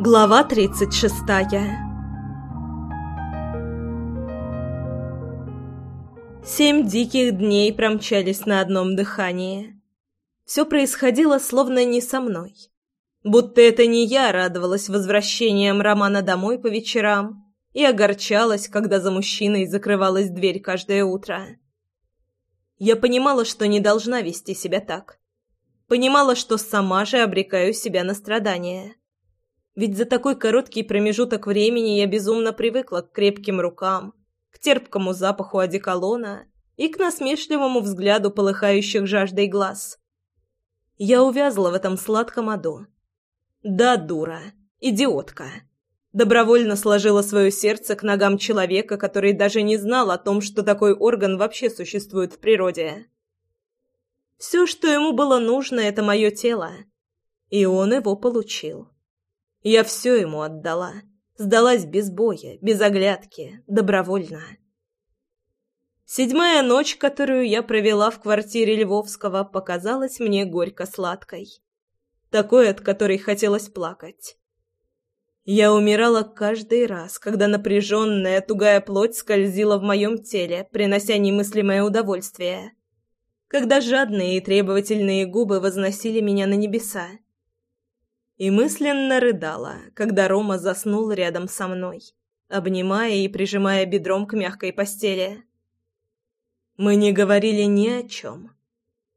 Глава тридцать шестая Семь диких дней промчались на одном дыхании. Все происходило словно не со мной. Будто это не я радовалась возвращением Романа домой по вечерам и огорчалась, когда за мужчиной закрывалась дверь каждое утро. Я понимала, что не должна вести себя так. Понимала, что сама же обрекаю себя на страдания. Ведь за такой короткий промежуток времени я безумно привыкла к крепким рукам, к терпкому запаху одеколона и к насмешливому взгляду полыхающих жаждой глаз. Я увязла в этом сладком аду. Да, дура, идиотка. Добровольно сложила свое сердце к ногам человека, который даже не знал о том, что такой орган вообще существует в природе. Все, что ему было нужно, это мое тело. И он его получил. Я все ему отдала. Сдалась без боя, без оглядки, добровольно. Седьмая ночь, которую я провела в квартире Львовского, показалась мне горько-сладкой. Такой, от которой хотелось плакать. Я умирала каждый раз, когда напряженная, тугая плоть скользила в моем теле, принося немыслимое удовольствие. Когда жадные и требовательные губы возносили меня на небеса и мысленно рыдала, когда Рома заснул рядом со мной, обнимая и прижимая бедром к мягкой постели. Мы не говорили ни о чем.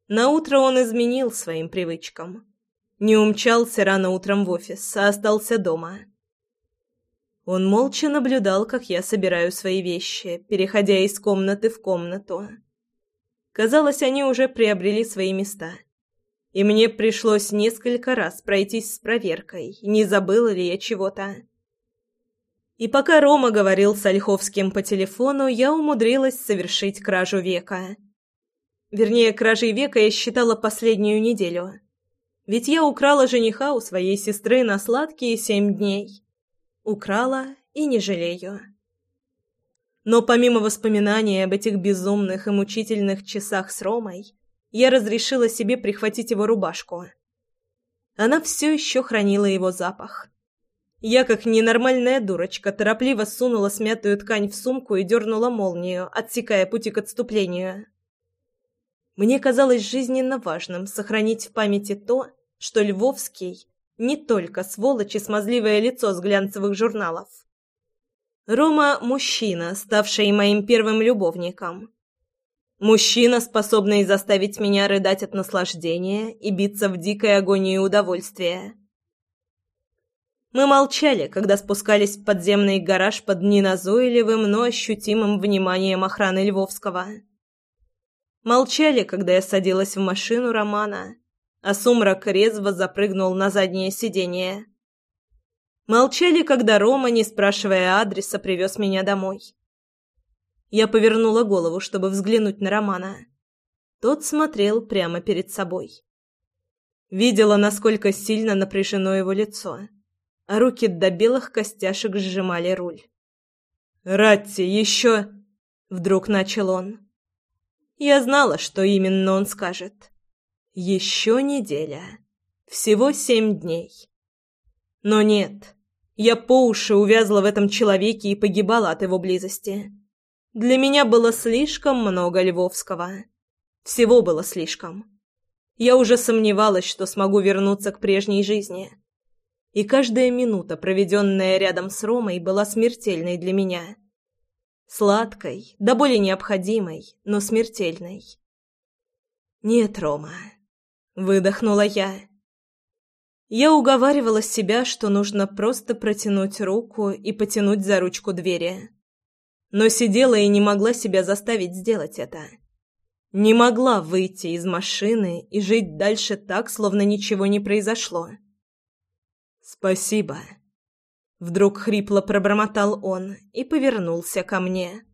Наутро он изменил своим привычкам. Не умчался рано утром в офис, а остался дома. Он молча наблюдал, как я собираю свои вещи, переходя из комнаты в комнату. Казалось, они уже приобрели свои места — и мне пришлось несколько раз пройтись с проверкой, не забыла ли я чего-то. И пока Рома говорил с Ольховским по телефону, я умудрилась совершить кражу века. Вернее, кражей века я считала последнюю неделю. Ведь я украла жениха у своей сестры на сладкие семь дней. Украла и не жалею. Но помимо воспоминаний об этих безумных и мучительных часах с Ромой, я разрешила себе прихватить его рубашку. Она все еще хранила его запах. Я, как ненормальная дурочка, торопливо сунула смятую ткань в сумку и дернула молнию, отсекая пути к отступлению. Мне казалось жизненно важным сохранить в памяти то, что Львовский не только сволочь и смазливое лицо с глянцевых журналов. Рома – мужчина, ставший моим первым любовником. Мужчина, способный заставить меня рыдать от наслаждения и биться в дикой агонии удовольствия. Мы молчали, когда спускались в подземный гараж под неназойливым, но ощутимым вниманием охраны Львовского. Молчали, когда я садилась в машину Романа, а сумрак резво запрыгнул на заднее сиденье. Молчали, когда Рома, не спрашивая адреса, привез меня домой. Я повернула голову, чтобы взглянуть на Романа. Тот смотрел прямо перед собой. Видела, насколько сильно напряжено его лицо, а руки до белых костяшек сжимали руль. «Ратти, еще...» — вдруг начал он. Я знала, что именно он скажет. «Еще неделя. Всего семь дней». Но нет, я по уши увязла в этом человеке и погибала от его близости. Для меня было слишком много Львовского. Всего было слишком. Я уже сомневалась, что смогу вернуться к прежней жизни. И каждая минута, проведенная рядом с Ромой, была смертельной для меня. Сладкой, да более необходимой, но смертельной. «Нет, Рома», — выдохнула я. Я уговаривала себя, что нужно просто протянуть руку и потянуть за ручку двери но сидела и не могла себя заставить сделать это. Не могла выйти из машины и жить дальше так, словно ничего не произошло. «Спасибо», — вдруг хрипло пробормотал он и повернулся ко мне.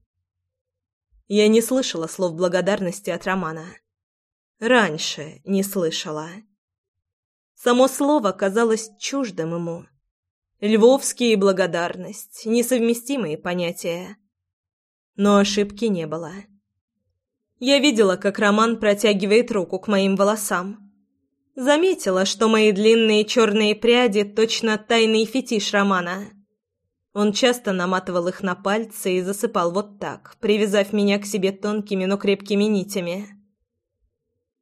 Я не слышала слов благодарности от Романа. Раньше не слышала. Само слово казалось чуждым ему. Львовские благодарность — несовместимые понятия но ошибки не было. Я видела, как Роман протягивает руку к моим волосам. Заметила, что мои длинные черные пряди точно тайный фетиш Романа. Он часто наматывал их на пальцы и засыпал вот так, привязав меня к себе тонкими, но крепкими нитями.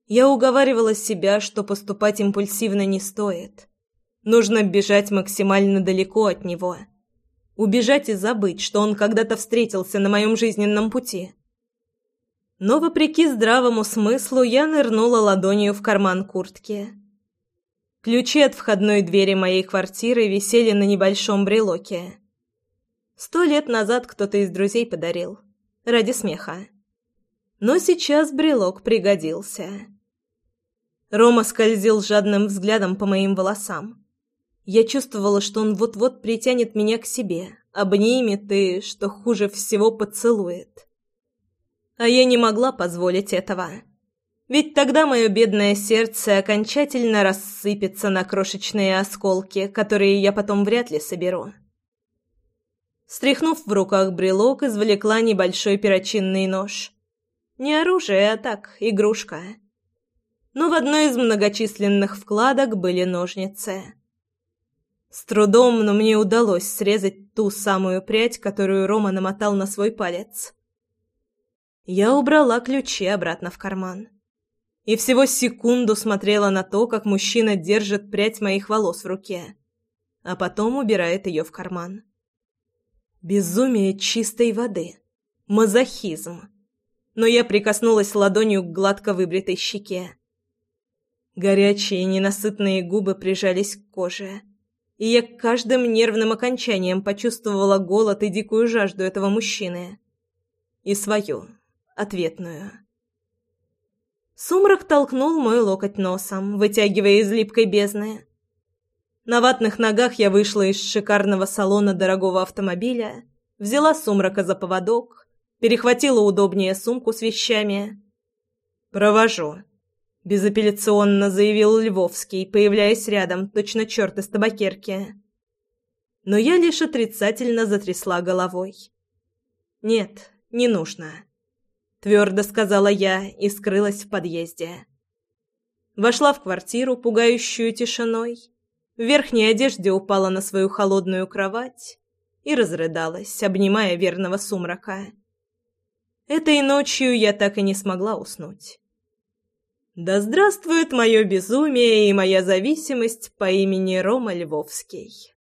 Я уговаривала себя, что поступать импульсивно не стоит. Нужно бежать максимально далеко от него. Убежать и забыть, что он когда-то встретился на моем жизненном пути. Но, вопреки здравому смыслу, я нырнула ладонью в карман куртки. Ключи от входной двери моей квартиры висели на небольшом брелоке. Сто лет назад кто-то из друзей подарил. Ради смеха. Но сейчас брелок пригодился. Рома скользил жадным взглядом по моим волосам. Я чувствовала, что он вот-вот притянет меня к себе, обнимет и, что хуже всего, поцелует. А я не могла позволить этого. Ведь тогда мое бедное сердце окончательно рассыпется на крошечные осколки, которые я потом вряд ли соберу. Стряхнув в руках брелок, извлекла небольшой перочинный нож. Не оружие, а так, игрушка. Но в одной из многочисленных вкладок были ножницы. С трудом, но мне удалось срезать ту самую прядь, которую Рома намотал на свой палец. Я убрала ключи обратно в карман. И всего секунду смотрела на то, как мужчина держит прядь моих волос в руке, а потом убирает ее в карман. Безумие чистой воды. Мазохизм. Но я прикоснулась ладонью к гладко выбритой щеке. Горячие ненасытные губы прижались к коже, и я каждым нервным окончанием почувствовала голод и дикую жажду этого мужчины. И свою, ответную. Сумрак толкнул мой локоть носом, вытягивая из липкой бездны. На ватных ногах я вышла из шикарного салона дорогого автомобиля, взяла сумрака за поводок, перехватила удобнее сумку с вещами. «Провожу», — безапелляционно заявил Львовский, появляясь рядом, точно черт из табакерки. Но я лишь отрицательно затрясла головой. «Нет, не нужно» твердо сказала я и скрылась в подъезде. Вошла в квартиру, пугающую тишиной. В верхней одежде упала на свою холодную кровать и разрыдалась, обнимая верного сумрака. Этой ночью я так и не смогла уснуть. Да здравствует мое безумие и моя зависимость по имени Рома Львовский.